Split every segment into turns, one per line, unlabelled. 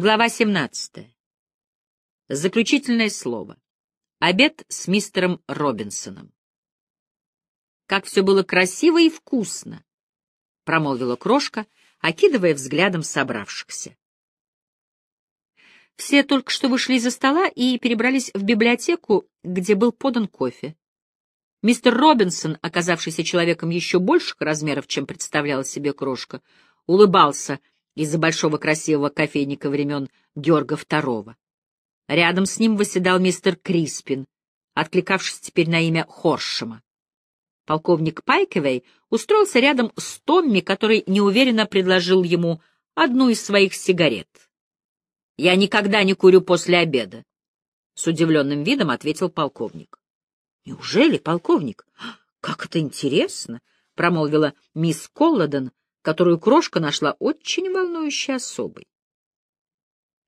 Глава 17. Заключительное слово. Обед с мистером Робинсоном. «Как все было красиво и вкусно!» — промолвила крошка, окидывая взглядом собравшихся. Все только что вышли из-за стола и перебрались в библиотеку, где был подан кофе. Мистер Робинсон, оказавшийся человеком еще больших размеров, чем представляла себе крошка, улыбался — из-за большого красивого кофейника времен Георга II. Рядом с ним восседал мистер Криспин, откликавшись теперь на имя Хоршема. Полковник Пайкевей устроился рядом с Томми, который неуверенно предложил ему одну из своих сигарет. «Я никогда не курю после обеда», — с удивленным видом ответил полковник. «Неужели, полковник? Как это интересно!» — промолвила мисс Колладен, которую крошка нашла очень волнующей особой.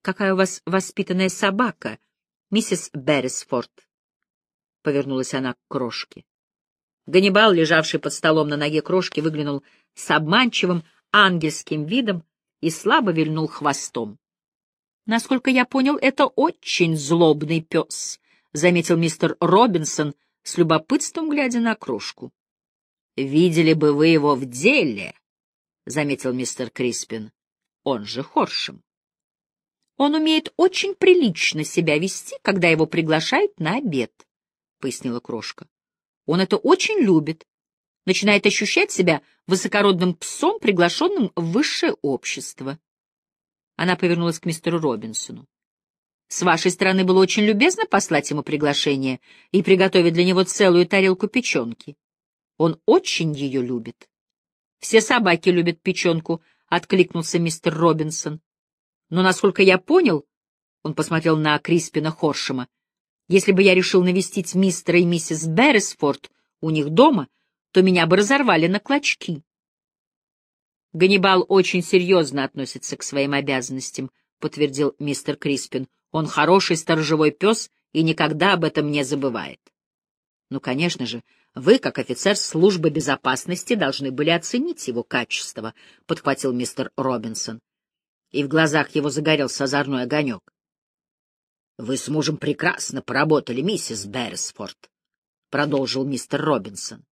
«Какая у вас воспитанная собака, миссис Беррисфорд?» — повернулась она к крошке. Ганнибал, лежавший под столом на ноге крошки, выглянул с обманчивым ангельским видом и слабо вильнул хвостом. «Насколько я понял, это очень злобный пес», — заметил мистер Робинсон с любопытством, глядя на крошку. «Видели бы вы его в деле», — заметил мистер Криспин, он же Хоршем. Он умеет очень прилично себя вести, когда его приглашают на обед, — пояснила крошка. Он это очень любит, начинает ощущать себя высокородным псом, приглашенным в высшее общество. Она повернулась к мистеру Робинсону. С вашей стороны было очень любезно послать ему приглашение и приготовить для него целую тарелку печенки. Он очень ее любит. Все собаки любят печенку, — откликнулся мистер Робинсон. Но, насколько я понял, — он посмотрел на Криспина Хоршема, — если бы я решил навестить мистера и миссис Беррисфорд у них дома, то меня бы разорвали на клочки. Ганнибал очень серьезно относится к своим обязанностям, — подтвердил мистер Криспин. Он хороший сторожевой пес и никогда об этом не забывает. Ну, конечно же, — вы, как офицер службы безопасности, должны были оценить его качество, — подхватил мистер Робинсон. И в глазах его загорелся озорной огонек. — Вы с мужем прекрасно поработали, миссис Беррисфорд, — продолжил мистер Робинсон.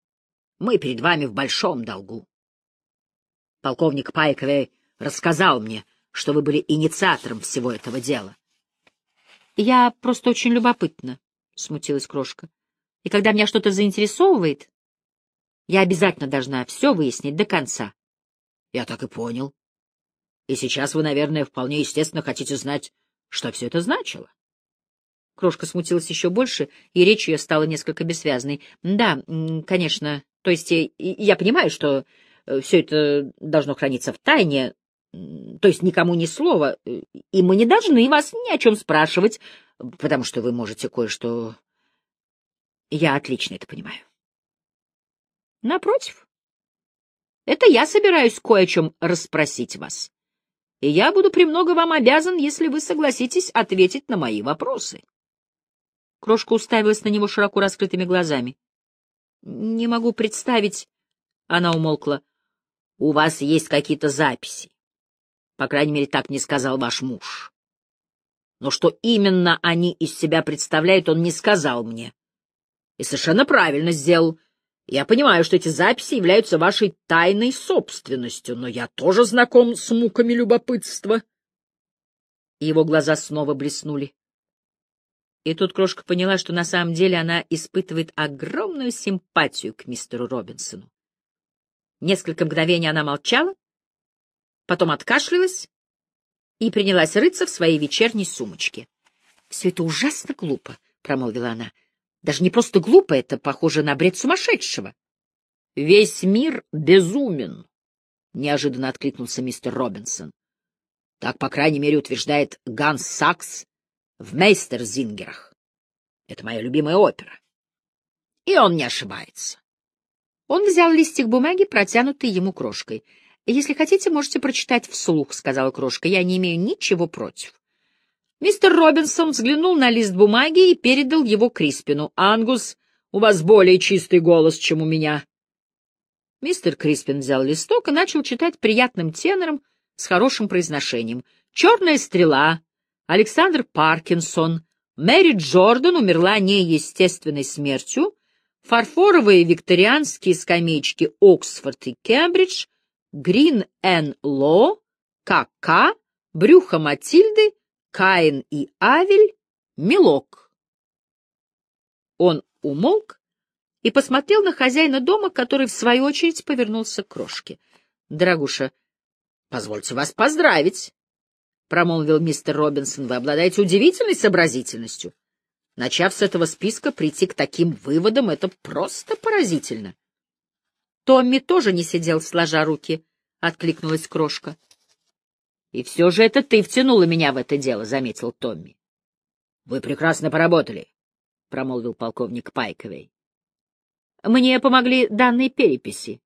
— Мы перед вами в большом долгу. Полковник Пайковей рассказал мне, что вы были инициатором всего этого дела. — Я просто очень любопытна, — смутилась крошка. И когда меня что-то заинтересовывает, я обязательно должна все выяснить до конца. Я так и понял. И сейчас вы, наверное, вполне естественно хотите знать, что все это значило. Крошка смутилась еще больше, и речь ее стала несколько бессвязной. Да, конечно, то есть я понимаю, что э, все это должно храниться в тайне, то есть никому ни слова, э, и мы не должны вас ни о чем спрашивать, потому что вы можете кое-что я отлично это понимаю. Напротив, это я собираюсь кое о чем расспросить вас. И я буду премного вам обязан, если вы согласитесь ответить на мои вопросы. Крошка уставилась на него широко раскрытыми глазами. — Не могу представить... Она умолкла. — У вас есть какие-то записи. По крайней мере, так не сказал ваш муж. Но что именно они из себя представляют, он не сказал мне. И совершенно правильно сделал. Я понимаю, что эти записи являются вашей тайной собственностью, но я тоже знаком с муками любопытства. И его глаза снова блеснули. И тут крошка поняла, что на самом деле она испытывает огромную симпатию к мистеру Робинсону. Несколько мгновений она молчала, потом откашлялась и принялась рыться в своей вечерней сумочке. — Все это ужасно глупо, — промолвила она. Даже не просто глупо, это похоже на бред сумасшедшего. — Весь мир безумен, — неожиданно откликнулся мистер Робинсон. Так, по крайней мере, утверждает Ганс Сакс в Мейстерзингерах. Это моя любимая опера. И он не ошибается. Он взял листик бумаги, протянутый ему крошкой. «Если хотите, можете прочитать вслух», — сказала крошка. «Я не имею ничего против». Мистер Робинсон взглянул на лист бумаги и передал его Криспину. «Ангус, у вас более чистый голос, чем у меня». Мистер Криспин взял листок и начал читать приятным тенором с хорошим произношением. «Черная стрела», Александр Паркинсон, Мэри Джордан умерла неестественной смертью, фарфоровые викторианские скамеечки Оксфорд и Кембридж, Грин Н. Ло, К.К., Брюхо Матильды, Каин и Авель, Милок. Он умолк и посмотрел на хозяина дома, который, в свою очередь, повернулся к крошке. — Дорогуша, позвольте вас поздравить, — промолвил мистер Робинсон. — Вы обладаете удивительной сообразительностью. Начав с этого списка, прийти к таким выводам — это просто поразительно. Томми тоже не сидел, сложа руки, — откликнулась крошка. — И все же это ты втянула меня в это дело, — заметил Томми. — Вы прекрасно поработали, — промолвил полковник Пайковей. Мне помогли данные переписи.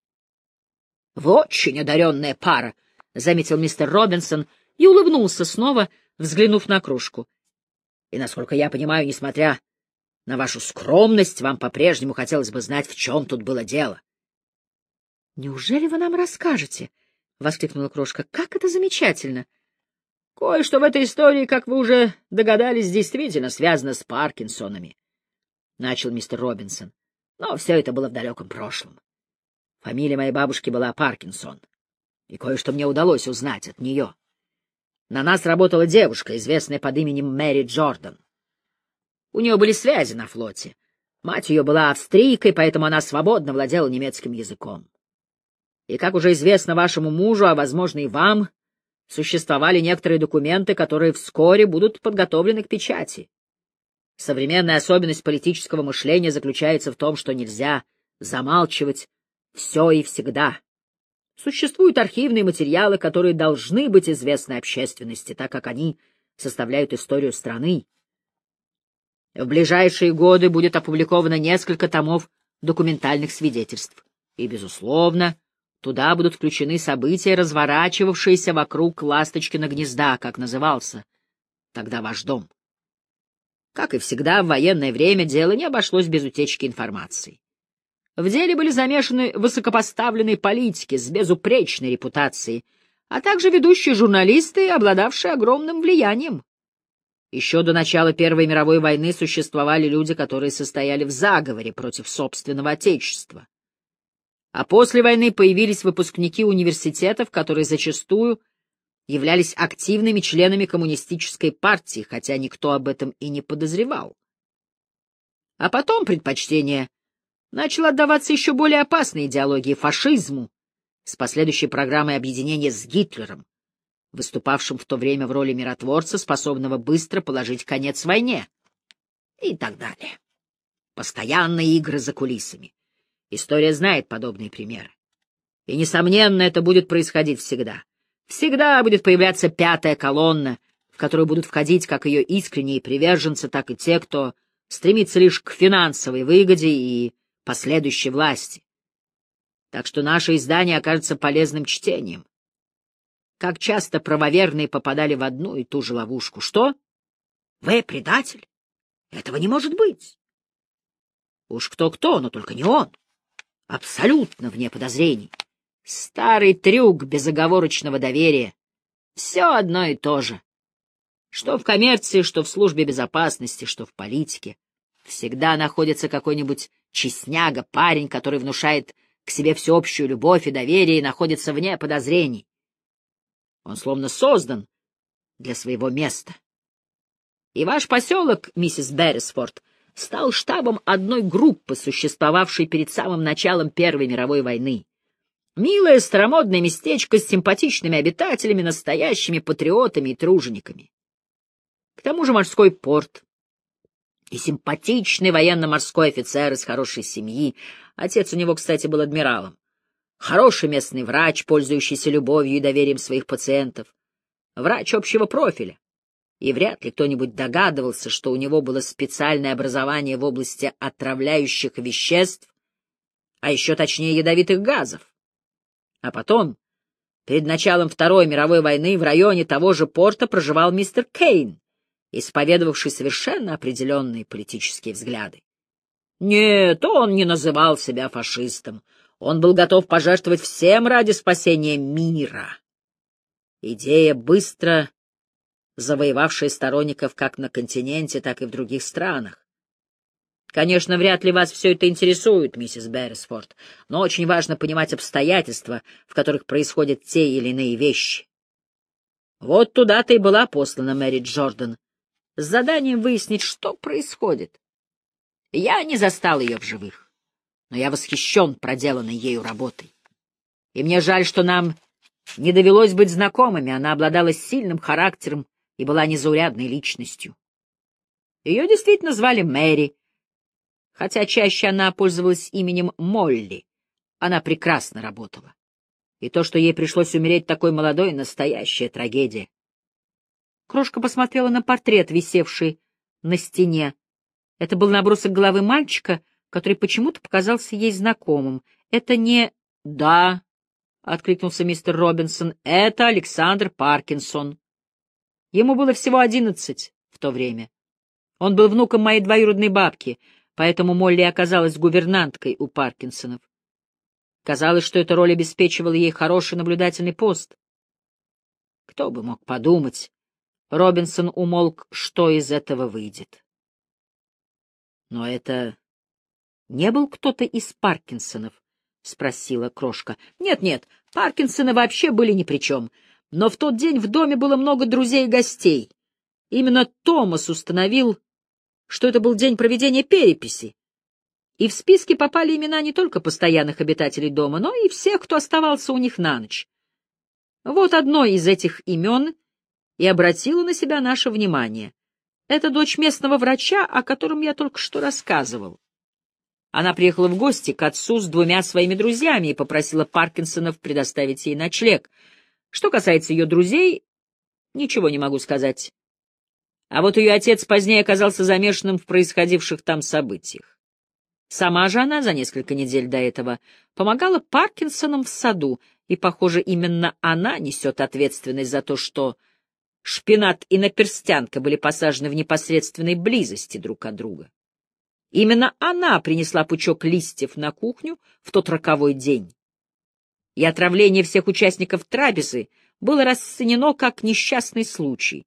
— Вы очень одаренная пара, — заметил мистер Робинсон и улыбнулся снова, взглянув на кружку. — И, насколько я понимаю, несмотря на вашу скромность, вам по-прежнему хотелось бы знать, в чем тут было дело. — Неужели вы нам расскажете? — воскликнула крошка. — Как это замечательно! — Кое-что в этой истории, как вы уже догадались, действительно связано с Паркинсонами, — начал мистер Робинсон. Но все это было в далеком прошлом. Фамилия моей бабушки была Паркинсон, и кое-что мне удалось узнать от нее. На нас работала девушка, известная под именем Мэри Джордан. У нее были связи на флоте. Мать ее была австрийкой, поэтому она свободно владела немецким языком. И, как уже известно вашему мужу, а, возможно, и вам, существовали некоторые документы, которые вскоре будут подготовлены к печати. Современная особенность политического мышления заключается в том, что нельзя замалчивать все и всегда. Существуют архивные материалы, которые должны быть известны общественности, так как они составляют историю страны. В ближайшие годы будет опубликовано несколько томов документальных свидетельств. И, безусловно, туда будут включены события, разворачивавшиеся вокруг Ласточкина гнезда, как назывался тогда ваш дом. Как и всегда, в военное время дело не обошлось без утечки информации. В деле были замешаны высокопоставленные политики с безупречной репутацией, а также ведущие журналисты, обладавшие огромным влиянием. Еще до начала Первой мировой войны существовали люди, которые состояли в заговоре против собственного отечества. А после войны появились выпускники университетов, которые зачастую являлись активными членами коммунистической партии, хотя никто об этом и не подозревал. А потом предпочтение начало отдаваться еще более опасной идеологии фашизму с последующей программой объединения с Гитлером, выступавшим в то время в роли миротворца, способного быстро положить конец войне, и так далее. Постоянные игры за кулисами. История знает подобные примеры. И, несомненно, это будет происходить всегда. Всегда будет появляться пятая колонна, в которую будут входить как ее искренние приверженцы, так и те, кто стремится лишь к финансовой выгоде и последующей власти. Так что наше издание окажется полезным чтением. Как часто правоверные попадали в одну и ту же ловушку. Что? Вы предатель? Этого не может быть. Уж кто-кто, но только не он. Абсолютно вне подозрений. Старый трюк безоговорочного доверия. Все одно и то же. Что в коммерции, что в службе безопасности, что в политике. Всегда находится какой-нибудь честняга, парень, который внушает к себе всеобщую любовь и доверие и находится вне подозрений. Он словно создан для своего места. И ваш поселок, миссис Беррисфорд, стал штабом одной группы, существовавшей перед самым началом Первой мировой войны. Милое старомодное местечко с симпатичными обитателями, настоящими патриотами и тружениками. К тому же морской порт и симпатичный военно-морской офицер из хорошей семьи. Отец у него, кстати, был адмиралом. Хороший местный врач, пользующийся любовью и доверием своих пациентов. Врач общего профиля. И вряд ли кто-нибудь догадывался, что у него было специальное образование в области отравляющих веществ, а еще точнее ядовитых газов. А потом, перед началом Второй мировой войны, в районе того же порта проживал мистер Кейн, исповедовавший совершенно определенные политические взгляды. Нет, он не называл себя фашистом. Он был готов пожертвовать всем ради спасения мира. Идея быстро завоевавшая сторонников как на континенте, так и в других странах. Конечно, вряд ли вас все это интересует, миссис Беррисфорд, но очень важно понимать обстоятельства, в которых происходят те или иные вещи. Вот туда-то и была послана Мэри Джордан, с заданием выяснить, что происходит. Я не застал ее в живых, но я восхищен проделанной ею работой. И мне жаль, что нам не довелось быть знакомыми, она обладала сильным характером и была незаурядной личностью. Ее действительно звали Мэри, хотя чаще она пользовалась именем Молли. Она прекрасно работала. И то, что ей пришлось умереть такой молодой, — настоящая трагедия. Крошка посмотрела на портрет, висевший на стене. Это был набросок головы мальчика, который почему-то показался ей знакомым. Это не... — Да, — откликнулся мистер Робинсон, — это Александр Паркинсон. Ему было всего одиннадцать в то время. Он был внуком моей двоюродной бабки, поэтому Молли оказалась гувернанткой у Паркинсонов. Казалось, что эта роль обеспечивала ей хороший наблюдательный пост. Кто бы мог подумать, Робинсон умолк, что из этого выйдет. Но это не был кто-то из Паркинсонов, — спросила крошка. «Нет, — Нет-нет, Паркинсоны вообще были ни при чем. Но в тот день в доме было много друзей и гостей. Именно Томас установил, что это был день проведения переписи. И в списки попали имена не только постоянных обитателей дома, но и всех, кто оставался у них на ночь. Вот одно из этих имен и обратило на себя наше внимание. Это дочь местного врача, о котором я только что рассказывал. Она приехала в гости к отцу с двумя своими друзьями и попросила Паркинсонов предоставить ей ночлег — что касается ее друзей, ничего не могу сказать. А вот ее отец позднее оказался замешанным в происходивших там событиях. Сама же она за несколько недель до этого помогала Паркинсонам в саду, и, похоже, именно она несет ответственность за то, что шпинат и наперстянка были посажены в непосредственной близости друг от друга. Именно она принесла пучок листьев на кухню в тот роковой день и отравление всех участников трапезы было расценено как несчастный случай.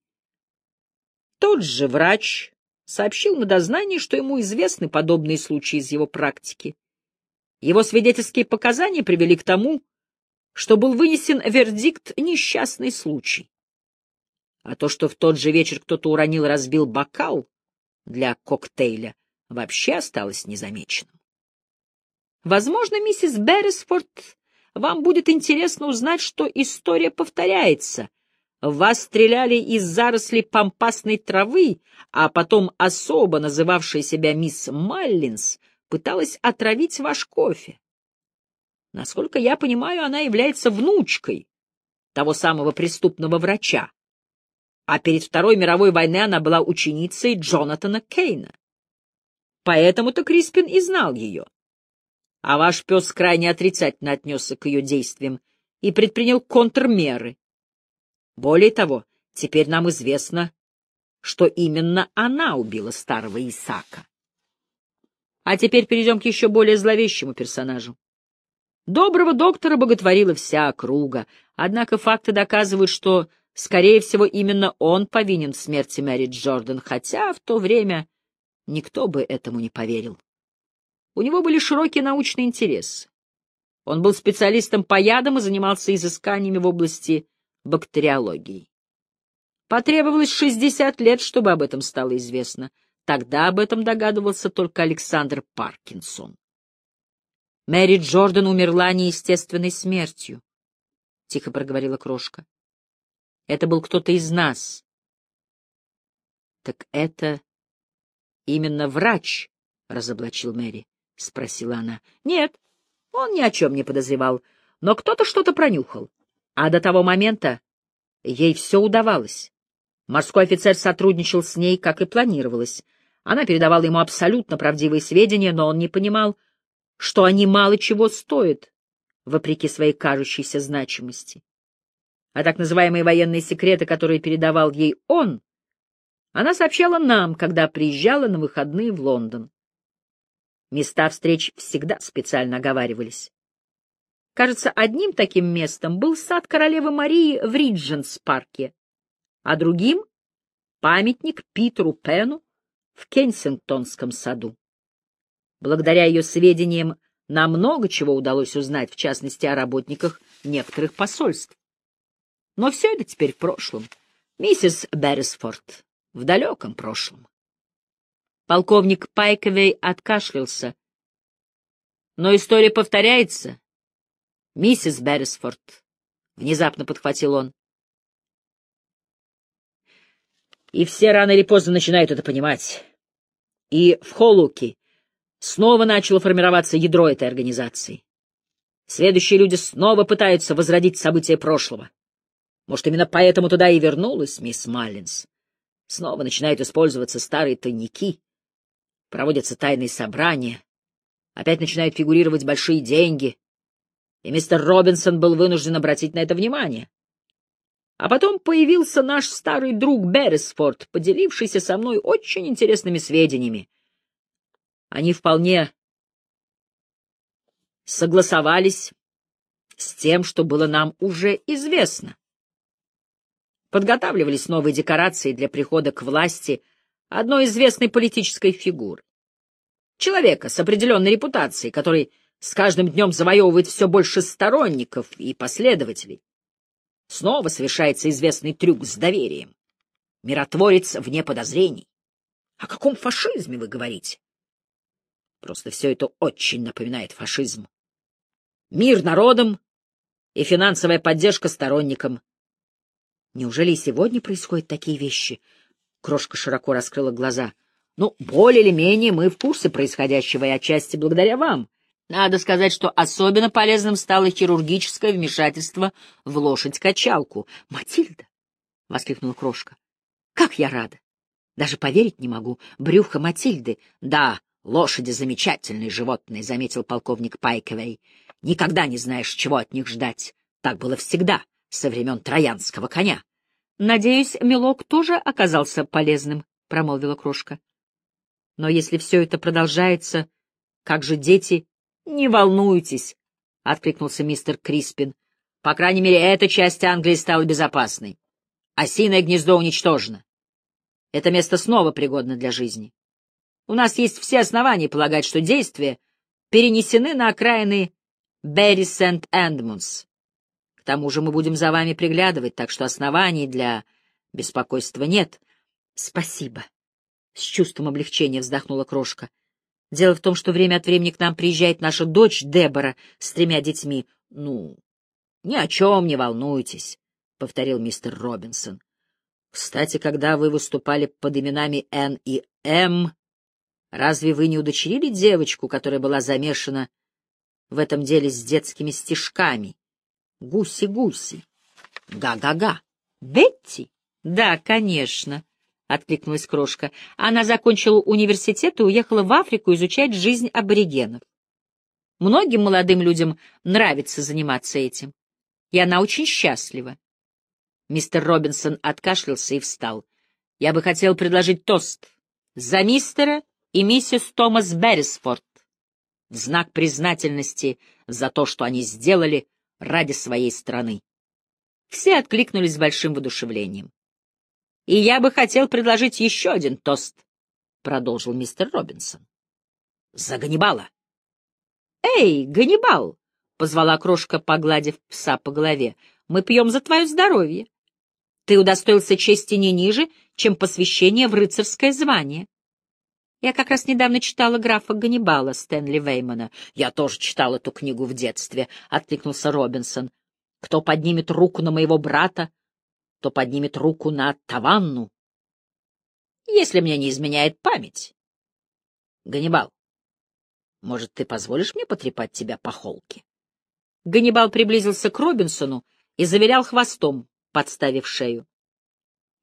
Тот же врач сообщил на дознании, что ему известны подобные случаи из его практики. Его свидетельские показания привели к тому, что был вынесен вердикт «несчастный случай». А то, что в тот же вечер кто-то уронил разбил бокал для коктейля, вообще осталось незамеченным. Возможно, миссис Беррисфорд вам будет интересно узнать, что история повторяется. Вас стреляли из зарослей пампасной травы, а потом особо называвшая себя мисс Маллинс пыталась отравить ваш кофе. Насколько я понимаю, она является внучкой того самого преступного врача. А перед Второй мировой войной она была ученицей Джонатана Кейна. Поэтому-то Криспин и знал ее а ваш пес крайне отрицательно отнесся к ее действиям и предпринял контрмеры. Более того, теперь нам известно, что именно она убила старого Исака. А теперь перейдем к еще более зловещему персонажу. Доброго доктора боготворила вся округа, однако факты доказывают, что, скорее всего, именно он повинен в смерти Мэри Джордан, хотя в то время никто бы этому не поверил. У него были широкие научные интересы. Он был специалистом по ядам и занимался изысканиями в области бактериологии. Потребовалось 60 лет, чтобы об этом стало известно. Тогда об этом догадывался только Александр Паркинсон. Мэри Джордан умерла неестественной смертью, — тихо проговорила крошка. Это был кто-то из нас. Так это именно врач, — разоблачил Мэри. — спросила она. — Нет, он ни о чем не подозревал, но кто-то что-то пронюхал. А до того момента ей все удавалось. Морской офицер сотрудничал с ней, как и планировалось. Она передавала ему абсолютно правдивые сведения, но он не понимал, что они мало чего стоят, вопреки своей кажущейся значимости. А так называемые военные секреты, которые передавал ей он, она сообщала нам, когда приезжала на выходные в Лондон. Места встреч всегда специально оговаривались. Кажется, одним таким местом был сад королевы Марии в Ридженс-парке, а другим памятник Питеру Пену в Кенсингтонском саду. Благодаря ее сведениям нам много чего удалось узнать, в частности, о работниках некоторых посольств. Но все это теперь в прошлом. Миссис Беррисфорд в далеком прошлом. Полковник Пайковей откашлялся. Но история повторяется. Миссис Беррисфорд, — внезапно подхватил он. И все рано или поздно начинают это понимать. И в Холуке снова начало формироваться ядро этой организации. Следующие люди снова пытаются возродить события прошлого. Может, именно поэтому туда и вернулась мисс Маллинс. Снова начинают использоваться старые тайники, проводятся тайные собрания, опять начинают фигурировать большие деньги, и мистер Робинсон был вынужден обратить на это внимание. А потом появился наш старый друг Беррисфорд, поделившийся со мной очень интересными сведениями. Они вполне согласовались с тем, что было нам уже известно. Подготавливались новые декорации для прихода к власти одной известной политической фигуры. Человека с определенной репутацией, который с каждым днем завоевывает все больше сторонников и последователей. Снова совершается известный трюк с доверием. Миротворец вне подозрений. О каком фашизме вы говорите? Просто все это очень напоминает фашизм. Мир народам и финансовая поддержка сторонникам. Неужели сегодня происходят такие вещи? Крошка широко раскрыла глаза. Ну, более или менее мы в курсе происходящего, и отчасти благодаря вам. Надо сказать, что особенно полезным стало хирургическое вмешательство в лошадь-качалку. «Матильда!» — воскликнула крошка. «Как я рада! Даже поверить не могу. Брюхо Матильды. Да, лошади — замечательные животные», — заметил полковник Пайковей. «Никогда не знаешь, чего от них ждать. Так было всегда, со времен троянского коня». «Надеюсь, Милок тоже оказался полезным», — промолвила крошка. «Но если все это продолжается, как же дети «Не волнуйтесь», — откликнулся мистер Криспин. «По крайней мере, эта часть Англии стала безопасной. Осиное гнездо уничтожено. Это место снова пригодно для жизни. У нас есть все основания полагать, что действия перенесены на окраины Берри Сент-Эндмунс. К тому же мы будем за вами приглядывать, так что оснований для беспокойства нет. — Спасибо. — с чувством облегчения вздохнула крошка. Дело в том, что время от времени к нам приезжает наша дочь Дебора с тремя детьми. — Ну, ни о чем не волнуйтесь, — повторил мистер Робинсон. — Кстати, когда вы выступали под именами Н и М, разве вы не удочерили девочку, которая была замешана в этом деле с детскими стишками? Гуси-гуси. Га-га-га. Бетти? Да, конечно. — откликнулась крошка. Она закончила университет и уехала в Африку изучать жизнь аборигенов. Многим молодым людям нравится заниматься этим, и она очень счастлива. Мистер Робинсон откашлялся и встал. «Я бы хотел предложить тост за мистера и миссис Томас Беррисфорд в знак признательности за то, что они сделали ради своей страны». Все откликнулись с большим воодушевлением. И я бы хотел предложить еще один тост, — продолжил мистер Робинсон. — За Ганнибала. — Эй, Ганнибал! — позвала крошка, погладив пса по голове. — Мы пьем за твое здоровье. Ты удостоился чести не ниже, чем посвящение в рыцарское звание. Я как раз недавно читала графа Ганнибала Стэнли Веймана. Я тоже читал эту книгу в детстве, — откликнулся Робинсон. Кто поднимет руку на моего брата, то поднимет руку на Таванну. Если мне не изменяет память. Ганнибал, может, ты позволишь мне потрепать тебя по холке? Ганнибал приблизился к Робинсону и завилял хвостом, подставив шею.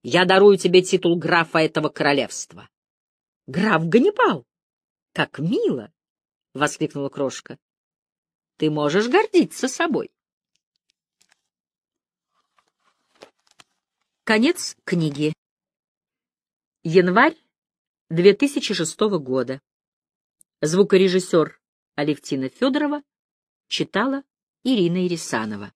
Я дарую тебе титул графа этого королевства. — Граф Ганнибал! Как мило! — воскликнула крошка. — Ты можешь гордиться собой. Конец книги. Январь 2006 года. Звукорежиссер Алевтина Федорова читала Ирина Ирисанова.